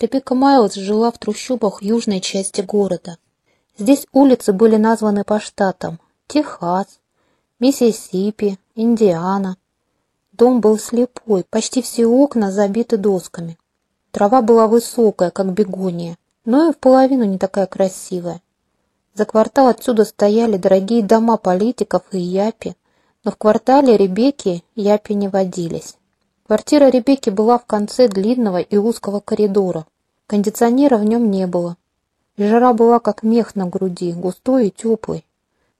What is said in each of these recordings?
Ребекка Майлз жила в трущобах южной части города. Здесь улицы были названы по штатам. Техас, Миссисипи, Индиана. Дом был слепой, почти все окна забиты досками. Трава была высокая, как бегония, но и в половину не такая красивая. За квартал отсюда стояли дорогие дома политиков и япи, но в квартале Ребекки япи не водились. Квартира Ребекки была в конце длинного и узкого коридора. Кондиционера в нем не было. Жара была как мех на груди, густой и теплый.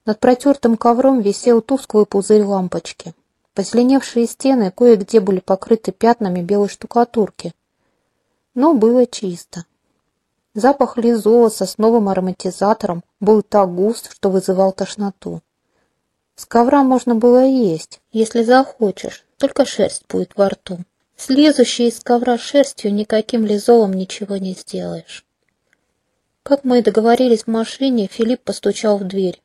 Над протертым ковром висел тусклый пузырь лампочки. Позеленевшие стены кое-где были покрыты пятнами белой штукатурки. Но было чисто. Запах лизола с новым ароматизатором был так густ, что вызывал тошноту. С ковра можно было есть, если захочешь, только шерсть будет во рту. С из ковра шерстью никаким лизолом ничего не сделаешь. Как мы и договорились в машине, Филипп постучал в дверь.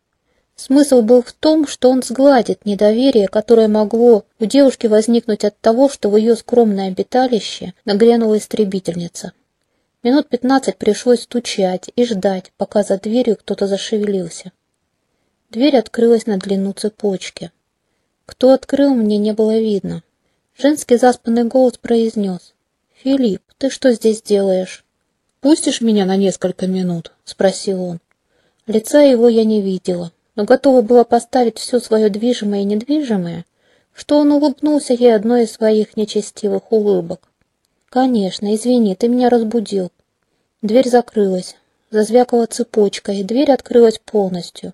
Смысл был в том, что он сгладит недоверие, которое могло у девушки возникнуть от того, что в ее скромное обиталище нагрянула истребительница. Минут пятнадцать пришлось стучать и ждать, пока за дверью кто-то зашевелился. Дверь открылась на длину цепочки. Кто открыл, мне не было видно. Женский заспанный голос произнес. «Филипп, ты что здесь делаешь?» «Пустишь меня на несколько минут?» — спросил он. Лица его я не видела, но готова была поставить все свое движимое и недвижимое, что он улыбнулся ей одной из своих нечестивых улыбок. «Конечно, извини, ты меня разбудил». Дверь закрылась, зазвякала цепочка, и дверь открылась полностью.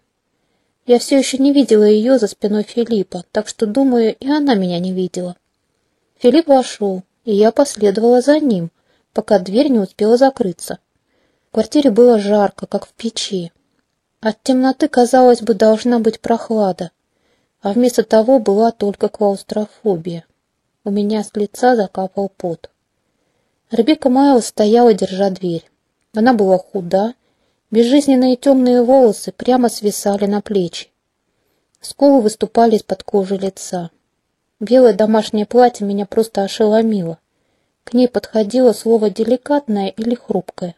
Я все еще не видела ее за спиной Филиппа, так что, думаю, и она меня не видела. Филипп вошел, и я последовала за ним, пока дверь не успела закрыться. В квартире было жарко, как в печи. От темноты, казалось бы, должна быть прохлада, а вместо того была только клаустрофобия. У меня с лица закапал пот. Ребекка Майлз стояла, держа дверь. Она была худа, безжизненные темные волосы прямо свисали на плечи. Скулы выступали из-под кожи лица. Белое домашнее платье меня просто ошеломило. К ней подходило слово «деликатное» или «хрупкое».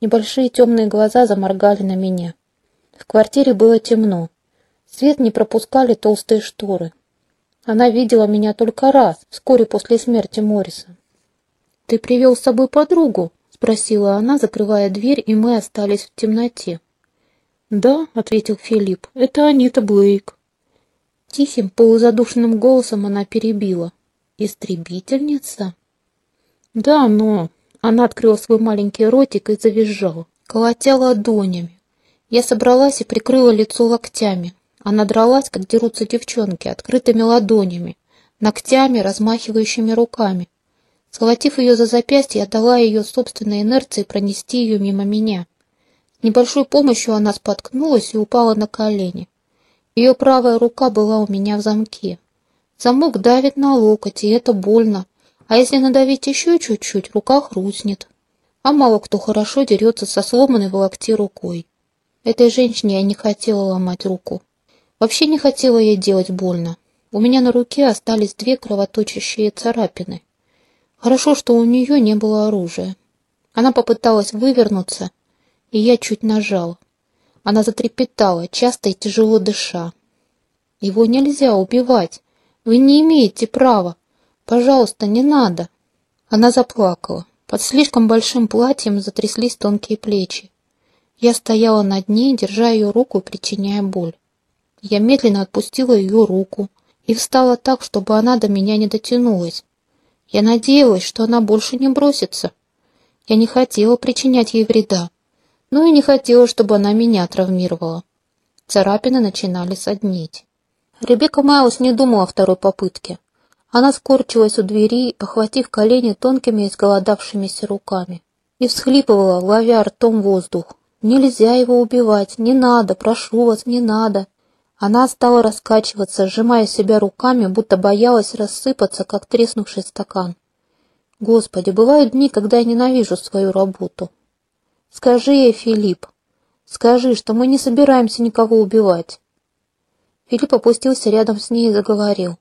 Небольшие темные глаза заморгали на меня. В квартире было темно. Свет не пропускали толстые шторы. Она видела меня только раз, вскоре после смерти Морриса. «Ты привел с собой подругу?» — спросила она, закрывая дверь, и мы остались в темноте. «Да», — ответил Филипп, — «это Анита Блейк». Тихим, полузадушенным голосом она перебила. «Истребительница?» «Да, но...» Она открыла свой маленький ротик и завизжала, колотя ладонями. Я собралась и прикрыла лицо локтями. Она дралась, как дерутся девчонки, открытыми ладонями, ногтями, размахивающими руками. Схватив ее за запястье, я дала ее собственной инерции пронести ее мимо меня. С небольшой помощью она споткнулась и упала на колени. Ее правая рука была у меня в замке. Замок давит на локоть, и это больно. А если надавить еще чуть-чуть, рука хрустнет. А мало кто хорошо дерется со сломанной в локте рукой. Этой женщине я не хотела ломать руку. Вообще не хотела ей делать больно. У меня на руке остались две кровоточащие царапины. Хорошо, что у нее не было оружия. Она попыталась вывернуться, и я чуть нажал. Она затрепетала, часто и тяжело дыша. «Его нельзя убивать. Вы не имеете права. Пожалуйста, не надо». Она заплакала. Под слишком большим платьем затряслись тонкие плечи. Я стояла над ней, держа ее руку причиняя боль. Я медленно отпустила ее руку и встала так, чтобы она до меня не дотянулась. Я надеялась, что она больше не бросится. Я не хотела причинять ей вреда, но и не хотела, чтобы она меня травмировала. Царапины начинали соднить. Ребекка Майлз не думала о второй попытке. Она скорчилась у двери, охватив колени тонкими изголодавшимися руками, и всхлипывала, ловя ртом воздух. Нельзя его убивать, не надо, прошу вас, не надо. Она стала раскачиваться, сжимая себя руками, будто боялась рассыпаться, как треснувший стакан. Господи, бывают дни, когда я ненавижу свою работу. Скажи ей, Филипп, скажи, что мы не собираемся никого убивать. Филипп опустился рядом с ней и заговорил.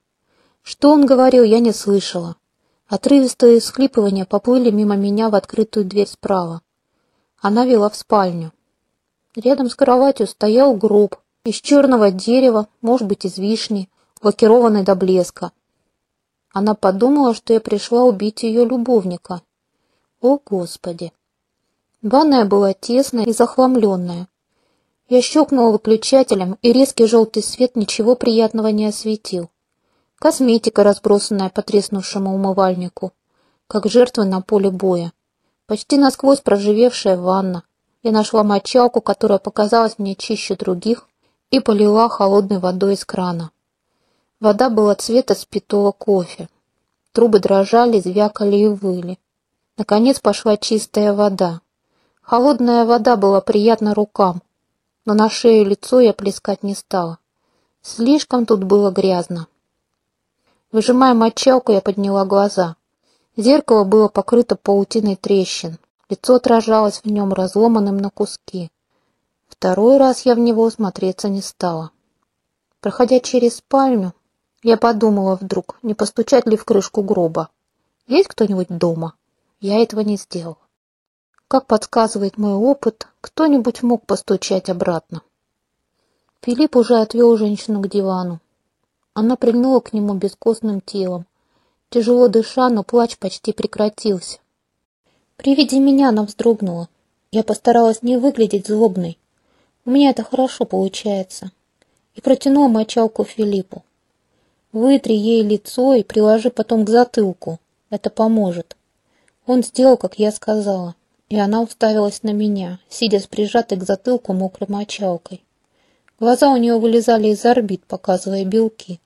Что он говорил, я не слышала. Отрывистые схлипывания поплыли мимо меня в открытую дверь справа. Она вела в спальню. Рядом с кроватью стоял гроб из черного дерева, может быть, из вишни, лакированный до блеска. Она подумала, что я пришла убить ее любовника. О, Господи! Ванная была тесная и захламленная. Я щелкнула выключателем, и резкий желтый свет ничего приятного не осветил. Косметика, разбросанная по треснувшему умывальнику, как жертвы на поле боя. Почти насквозь проживевшая ванна. Я нашла мочалку, которая показалась мне чище других, и полила холодной водой из крана. Вода была цвета спитого кофе. Трубы дрожали, звякали и выли. Наконец пошла чистая вода. Холодная вода была приятна рукам, но на шею и лицо я плескать не стала. Слишком тут было грязно. Выжимая мочалку, я подняла глаза. Зеркало было покрыто паутиной трещин. Лицо отражалось в нем разломанным на куски. Второй раз я в него смотреться не стала. Проходя через спальню, я подумала вдруг, не постучать ли в крышку гроба. Есть кто-нибудь дома? Я этого не сделала. Как подсказывает мой опыт, кто-нибудь мог постучать обратно. Филипп уже отвел женщину к дивану. Она прильнула к нему бескостным телом. Тяжело дыша, но плач почти прекратился. При виде меня она вздрогнула. Я постаралась не выглядеть злобной. У меня это хорошо получается. И протянула мочалку Филиппу. Вытри ей лицо и приложи потом к затылку. Это поможет. Он сделал, как я сказала, и она уставилась на меня, сидя с прижатой к затылку мокрой мочалкой. Глаза у нее вылезали из орбит, показывая белки.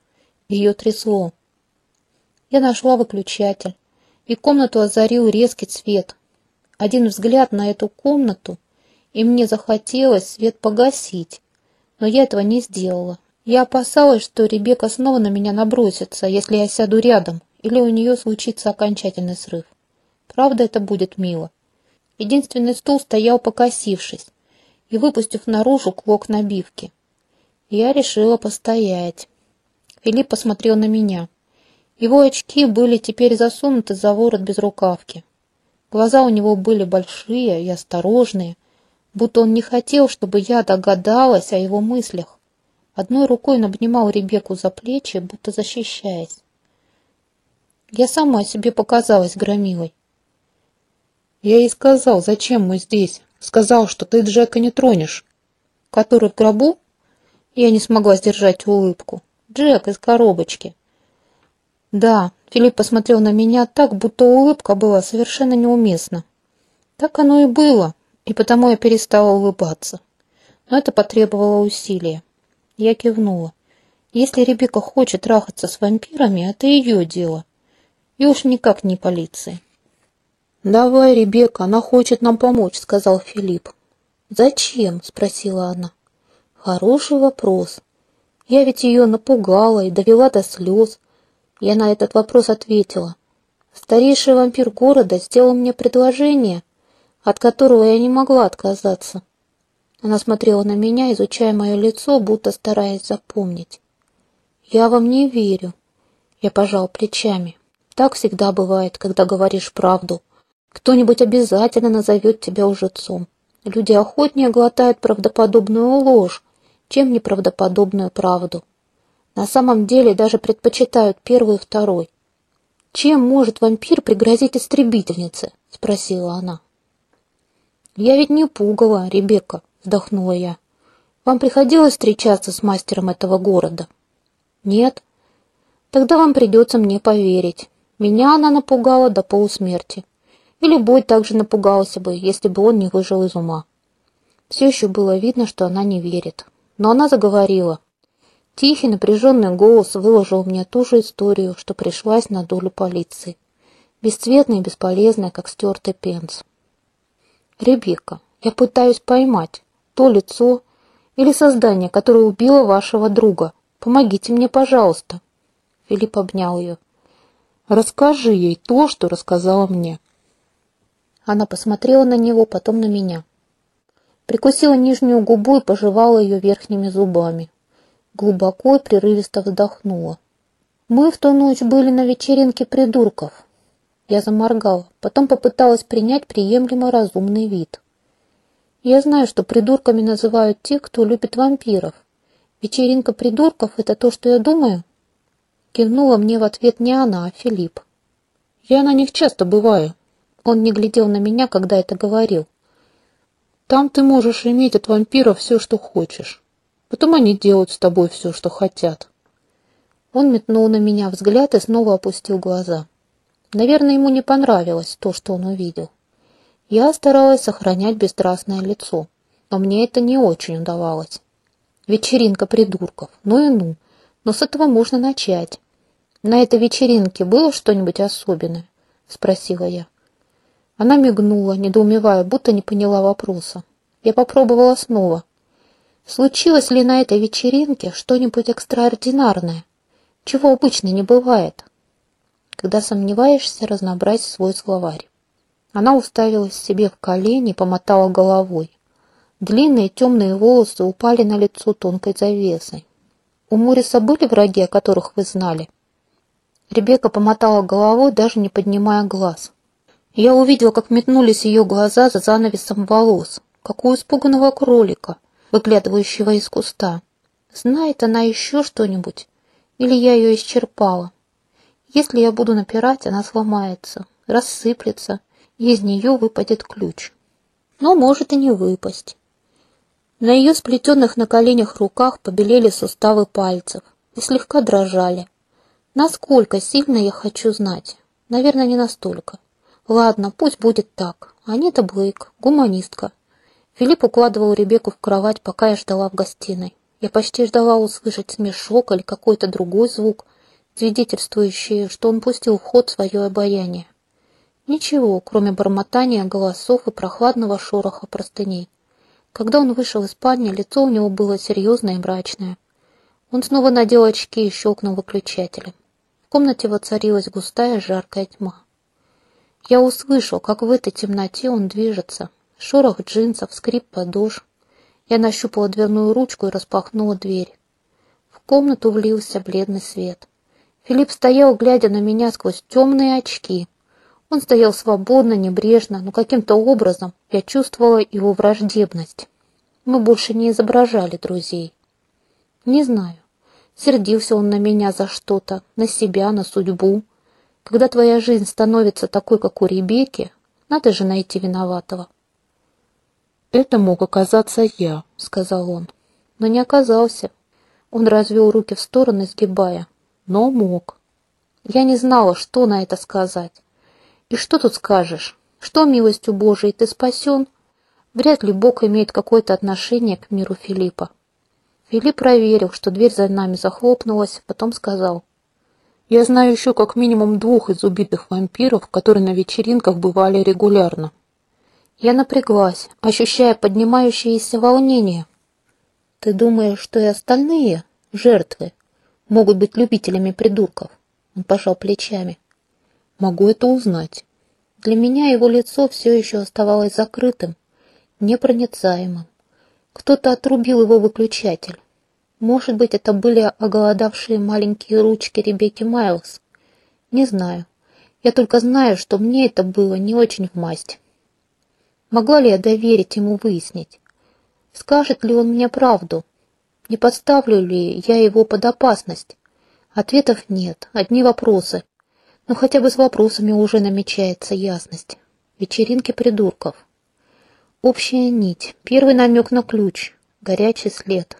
Ее трясло. Я нашла выключатель, и комнату озарил резкий цвет. Один взгляд на эту комнату, и мне захотелось свет погасить, но я этого не сделала. Я опасалась, что Ребекка снова на меня набросится, если я сяду рядом, или у нее случится окончательный срыв. Правда, это будет мило. Единственный стул стоял покосившись и выпустив наружу клок набивки. Я решила постоять. Филипп посмотрел на меня. Его очки были теперь засунуты за ворот без рукавки. Глаза у него были большие и осторожные, будто он не хотел, чтобы я догадалась о его мыслях. Одной рукой он обнимал Ребекку за плечи, будто защищаясь. Я сама себе показалась громилой. Я ей сказал, зачем мы здесь. Сказал, что ты Джека не тронешь. Который в гробу? Я не смогла сдержать улыбку. Джек из коробочки. Да, Филипп посмотрел на меня так, будто улыбка была совершенно неуместна. Так оно и было, и потому я перестала улыбаться. Но это потребовало усилия. Я кивнула. Если Ребекка хочет трахаться с вампирами, это ее дело. И уж никак не полиции. «Давай, Ребекка, она хочет нам помочь», — сказал Филипп. «Зачем?» — спросила она. Хороший вопрос. Я ведь ее напугала и довела до слез. Я на этот вопрос ответила. Старейший вампир города сделал мне предложение, от которого я не могла отказаться. Она смотрела на меня, изучая мое лицо, будто стараясь запомнить. «Я вам не верю», — я пожал плечами. «Так всегда бывает, когда говоришь правду. Кто-нибудь обязательно назовет тебя лжецом. Люди охотнее глотают правдоподобную ложь, чем неправдоподобную правду. На самом деле даже предпочитают первый и второй. «Чем может вампир пригрозить истребительнице?» — спросила она. «Я ведь не пугала, Ребекка», — вздохнула я. «Вам приходилось встречаться с мастером этого города?» «Нет». «Тогда вам придется мне поверить. Меня она напугала до полусмерти. И любой также напугался бы, если бы он не выжил из ума». Все еще было видно, что она не верит. Но она заговорила. Тихий, напряженный голос выложил мне ту же историю, что пришлась на долю полиции. Бесцветная и бесполезная, как стертый пенс. «Ребекка, я пытаюсь поймать то лицо или создание, которое убило вашего друга. Помогите мне, пожалуйста». Филипп обнял ее. «Расскажи ей то, что рассказала мне». Она посмотрела на него, потом на меня прикусила нижнюю губу и пожевала ее верхними зубами. Глубоко и прерывисто вздохнула. Мы в ту ночь были на вечеринке придурков. Я заморгала, потом попыталась принять приемлемо разумный вид. Я знаю, что придурками называют тех, кто любит вампиров. Вечеринка придурков — это то, что я думаю? Кивнула мне в ответ не она, а Филипп. Я на них часто бываю. Он не глядел на меня, когда это говорил. Там ты можешь иметь от вампиров все, что хочешь. Потом они делают с тобой все, что хотят. Он метнул на меня взгляд и снова опустил глаза. Наверное, ему не понравилось то, что он увидел. Я старалась сохранять бесстрастное лицо, но мне это не очень удавалось. Вечеринка придурков, ну и ну, но с этого можно начать. На этой вечеринке было что-нибудь особенное? Спросила я. Она мигнула, недоумевая, будто не поняла вопроса. Я попробовала снова. Случилось ли на этой вечеринке что-нибудь экстраординарное? чего обычно не бывает. Когда сомневаешься, разнообразь свой словарь. Она уставилась себе в колени и помотала головой. Длинные темные волосы упали на лицо тонкой завесой. «У Мориса были враги, о которых вы знали?» Ребекка помотала головой, даже не поднимая глаз. Я увидела, как метнулись ее глаза за занавесом волос, как у испуганного кролика, выглядывающего из куста. Знает она еще что-нибудь? Или я ее исчерпала? Если я буду напирать, она сломается, рассыплется, и из нее выпадет ключ. Но может и не выпасть. На ее сплетенных на коленях руках побелели суставы пальцев и слегка дрожали. Насколько сильно я хочу знать? Наверное, не настолько. Ладно, пусть будет так. Анита Блейк, гуманистка. Филипп укладывал Ребекку в кровать, пока я ждала в гостиной. Я почти ждала услышать смешок или какой-то другой звук, свидетельствующий, что он пустил в ход свое обаяние. Ничего, кроме бормотания голосов и прохладного шороха простыней. Когда он вышел из спальни, лицо у него было серьезное и мрачное. Он снова надел очки и щелкнул выключателем. В комнате воцарилась густая жаркая тьма. Я услышал, как в этой темноте он движется. Шорох джинсов, скрип подошв, я нащупала дверную ручку и распахнула дверь. В комнату влился бледный свет. Филипп стоял, глядя на меня сквозь темные очки. Он стоял свободно, небрежно, но каким-то образом я чувствовала его враждебность. Мы больше не изображали друзей. Не знаю, сердился он на меня за что-то, на себя, на судьбу. Когда твоя жизнь становится такой, как у Ребекки, надо же найти виноватого. «Это мог оказаться я», — сказал он. Но не оказался. Он развел руки в стороны, сгибая. Но мог. Я не знала, что на это сказать. И что тут скажешь? Что милостью Божией ты спасен? Вряд ли Бог имеет какое-то отношение к миру Филиппа. Филипп проверил, что дверь за нами захлопнулась, потом сказал. «Я знаю еще как минимум двух из убитых вампиров, которые на вечеринках бывали регулярно. Я напряглась, ощущая поднимающееся волнение. «Ты думаешь, что и остальные, жертвы, могут быть любителями придурков?» Он пожал плечами. «Могу это узнать». Для меня его лицо все еще оставалось закрытым, непроницаемым. Кто-то отрубил его выключатель. Может быть, это были оголодавшие маленькие ручки Ребекки Майлз. Не знаю. Я только знаю, что мне это было не очень в масть. Могла ли я доверить ему выяснить? Скажет ли он мне правду? Не подставлю ли я его под опасность? Ответов нет, одни вопросы. Но хотя бы с вопросами уже намечается ясность. Вечеринки придурков. Общая нить, первый намек на ключ, горячий след,